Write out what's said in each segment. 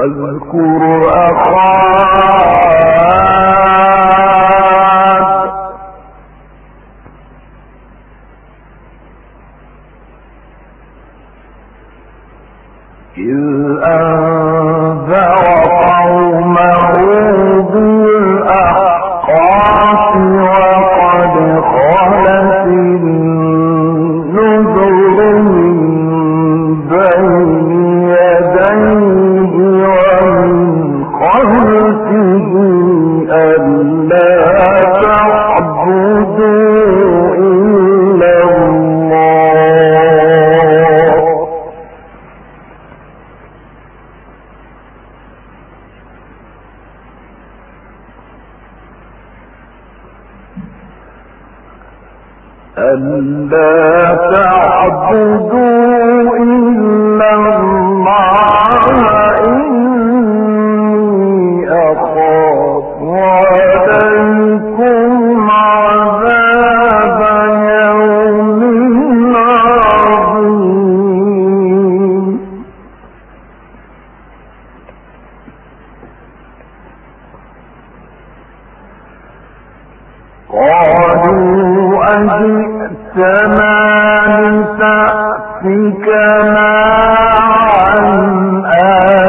واذكر أخاه السماء تأتك ما عن آه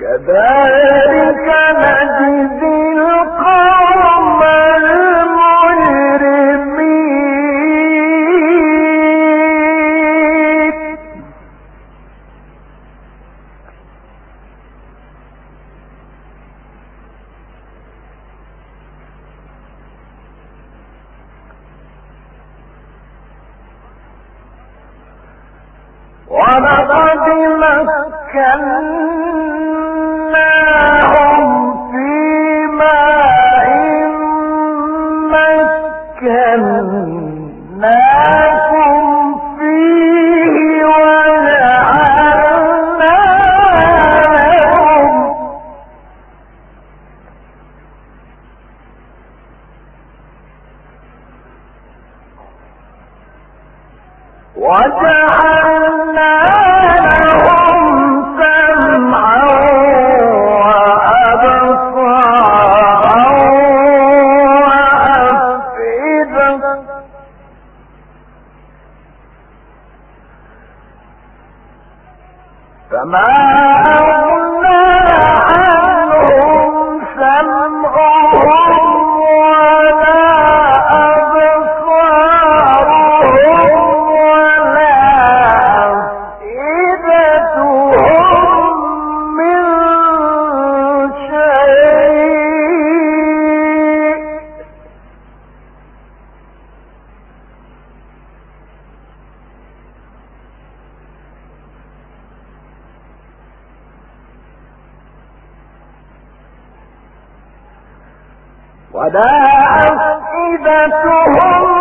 كذلك نجزي وجعلنا ولا أفئدتهم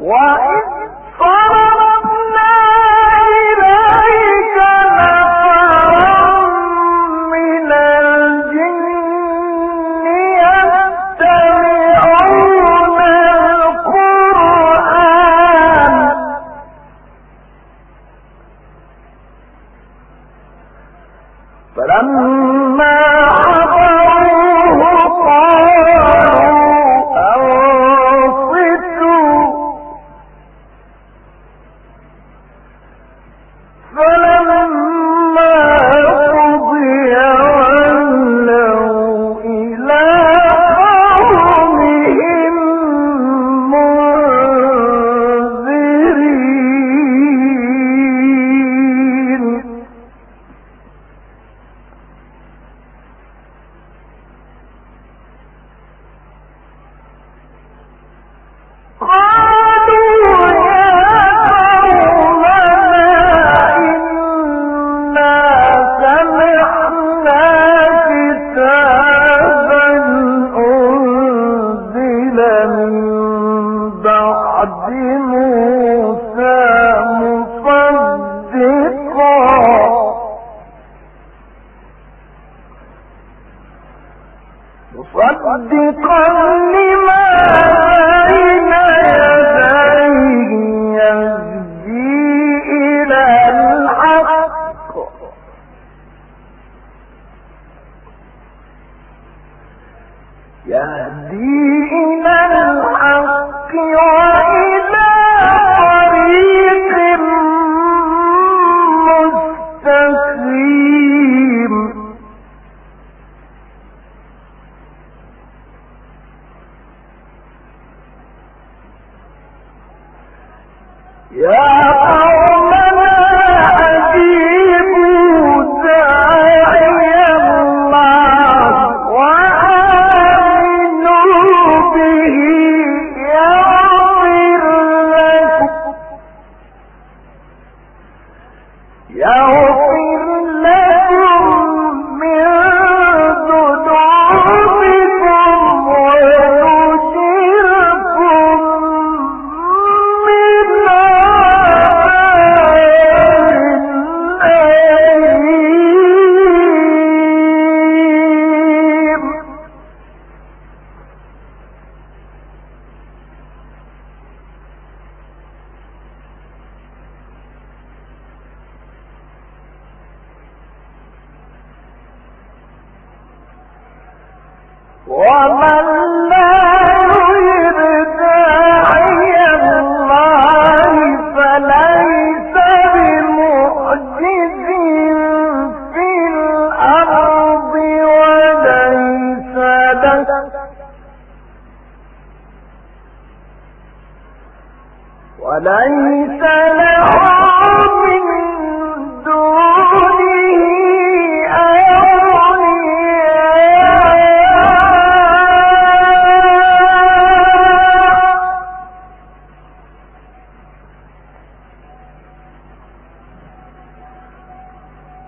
وإذ يهدي إلى الحق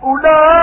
أولئك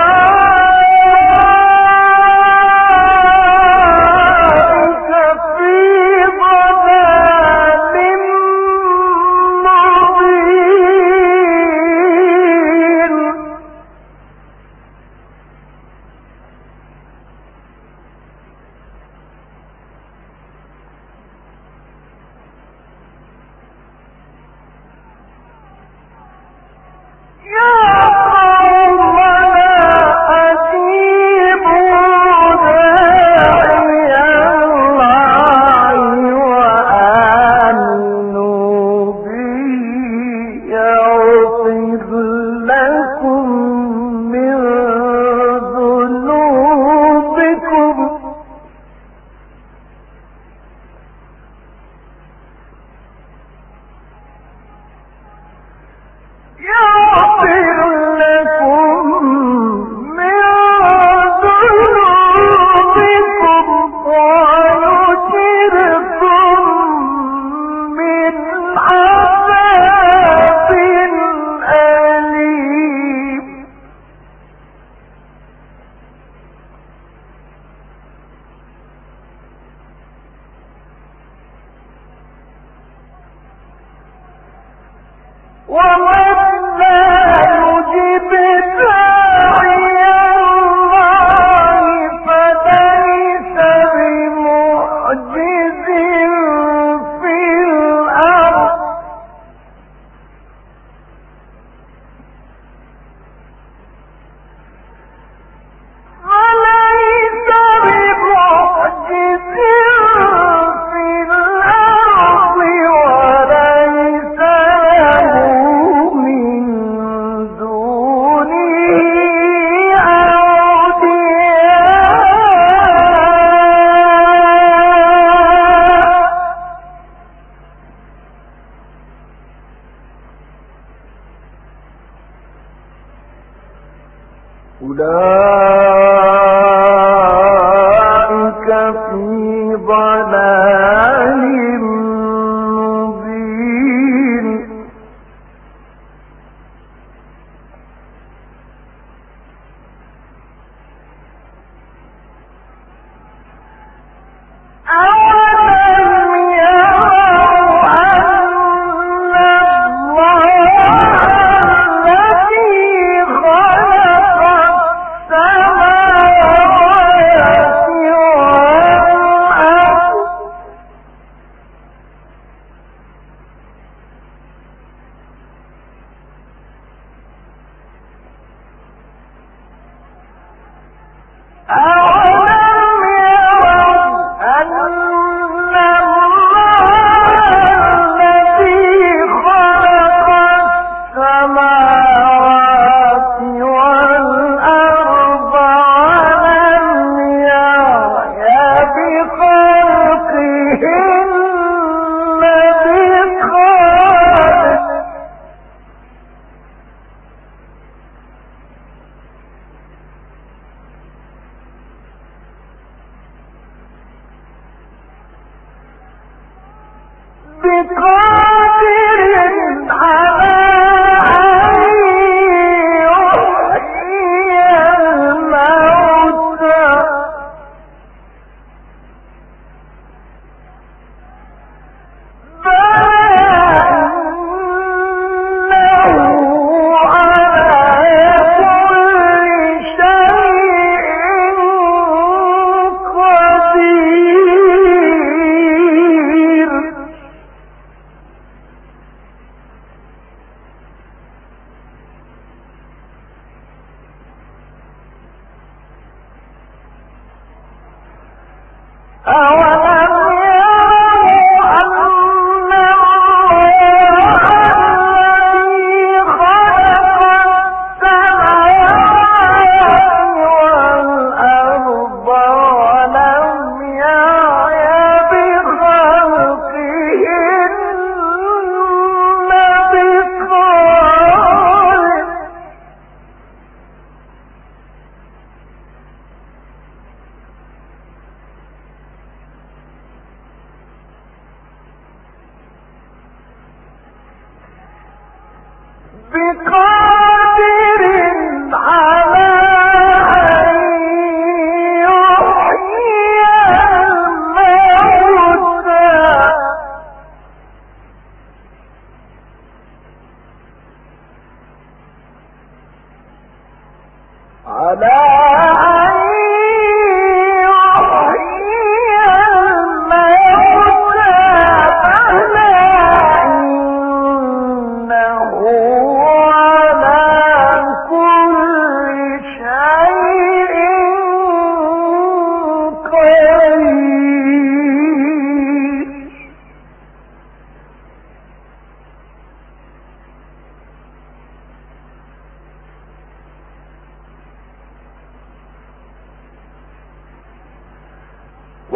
میرے خواہ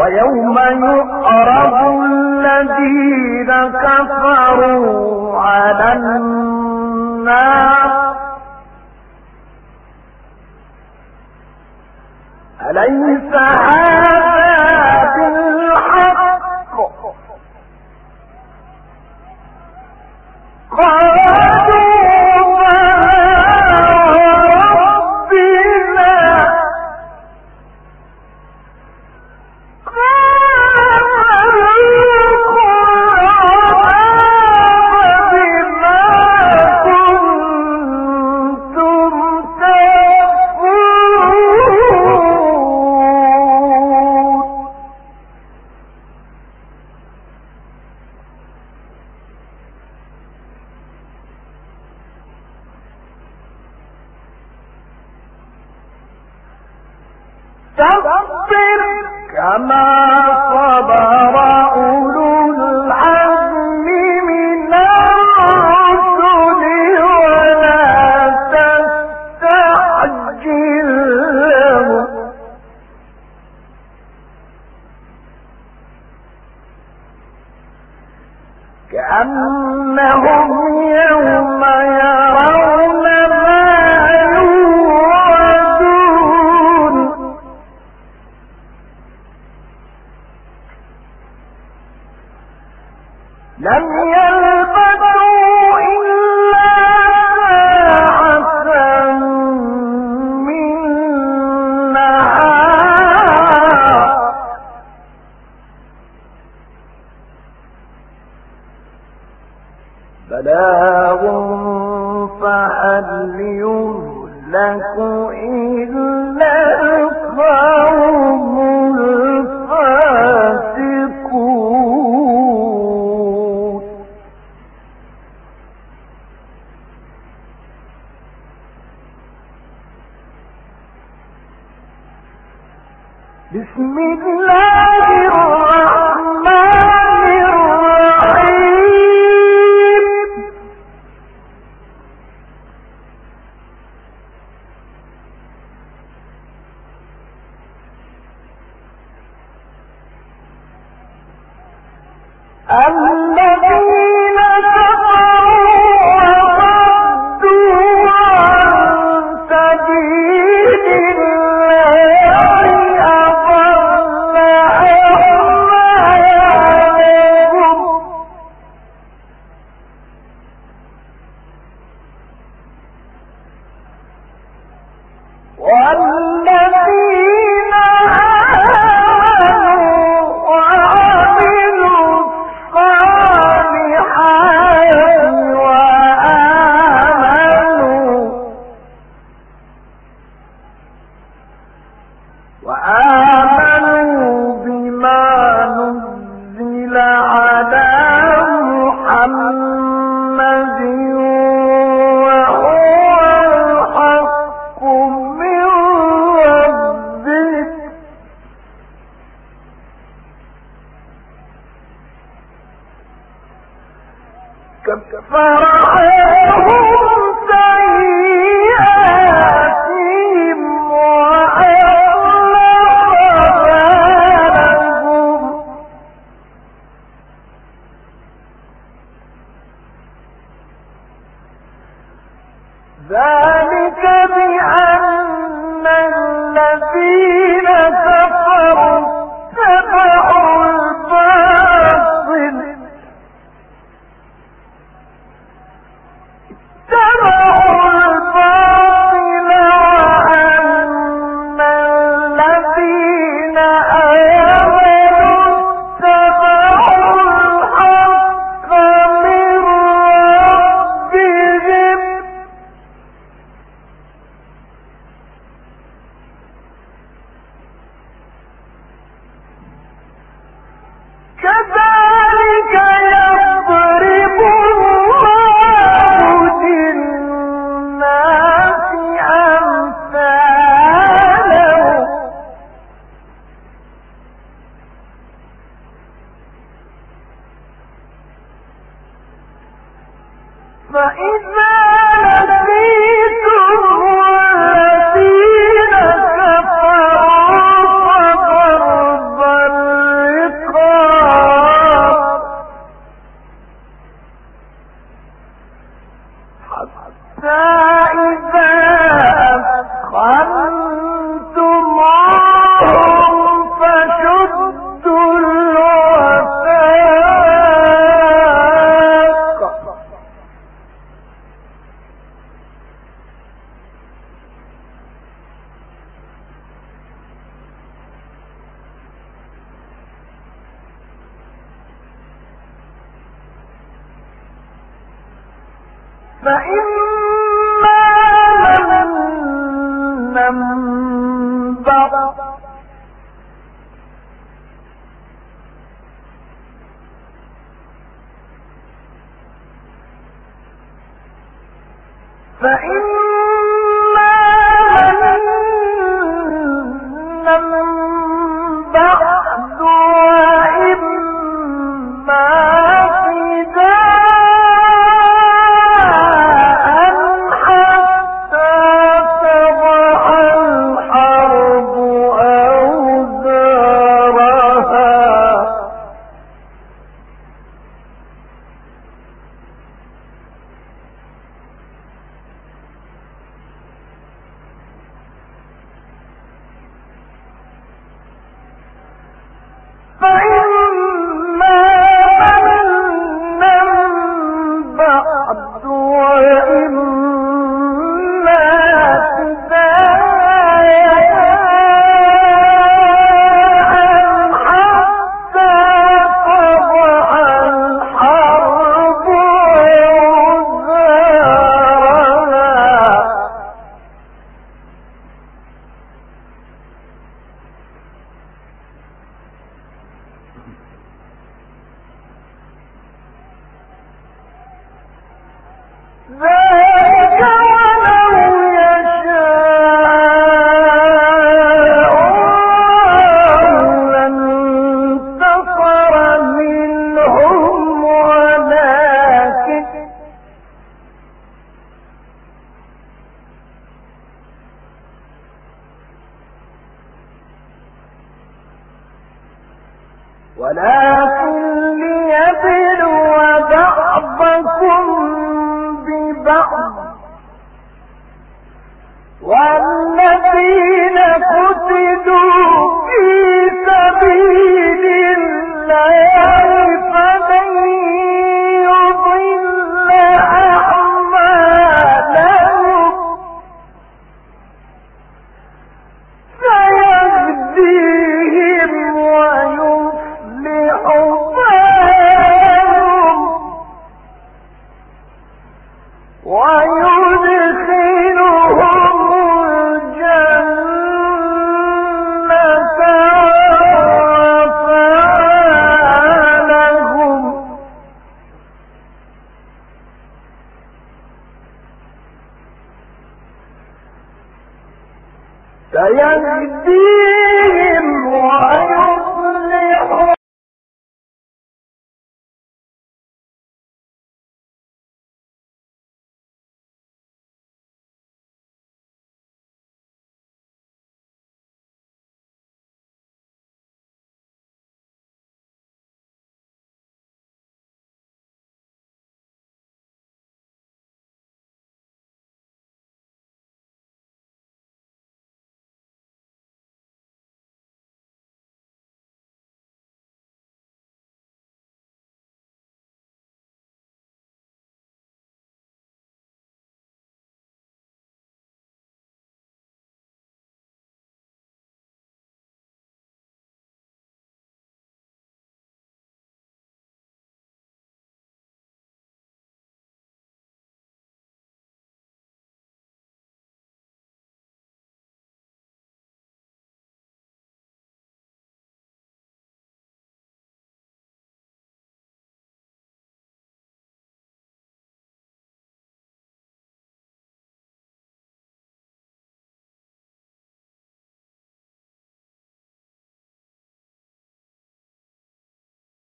ويوم يعرض الذين كفروا بسم أم One No!